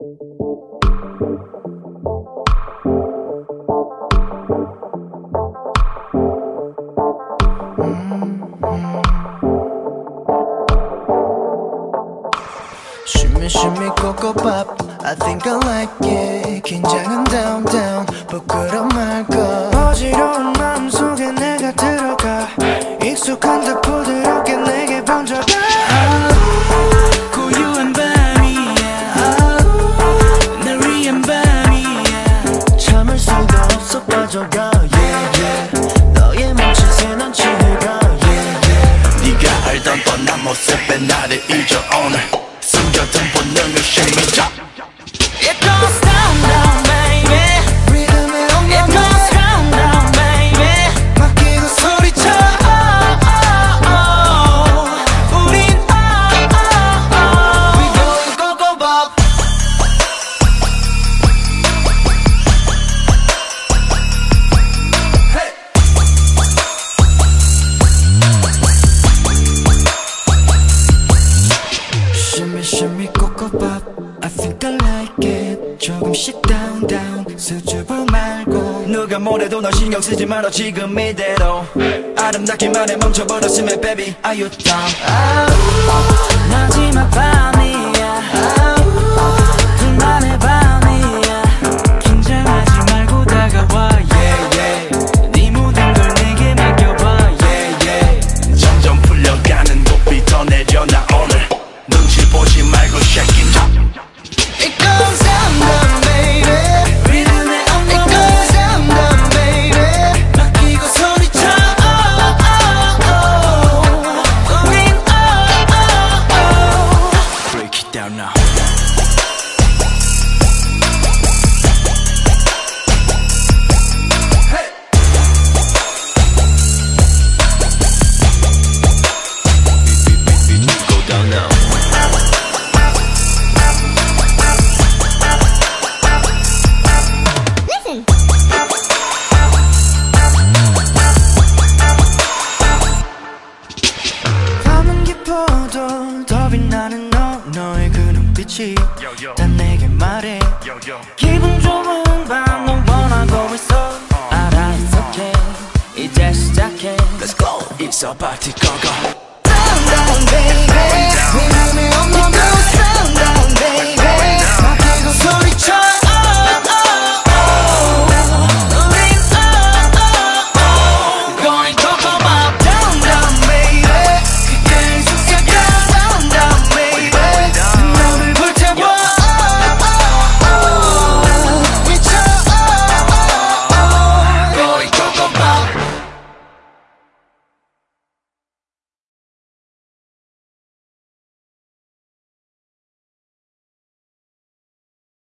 Shimmy, shimmy, cocoa pop. I think I like it. 긴장은 down, down. pop up I think I like it 조금씩 down down 수줍어 말고 누가 뭐래도 너 신경 쓰지 말아 지금 이대로 아름답기만 해 멈춰버렸으면 baby Are you down? no 너의 그 눈빛이 다 내게 말해. 기분 좋은 밤 넌 원하고 있어. 알아 it's okay 이제 시작해. Let's go. It's a party go go.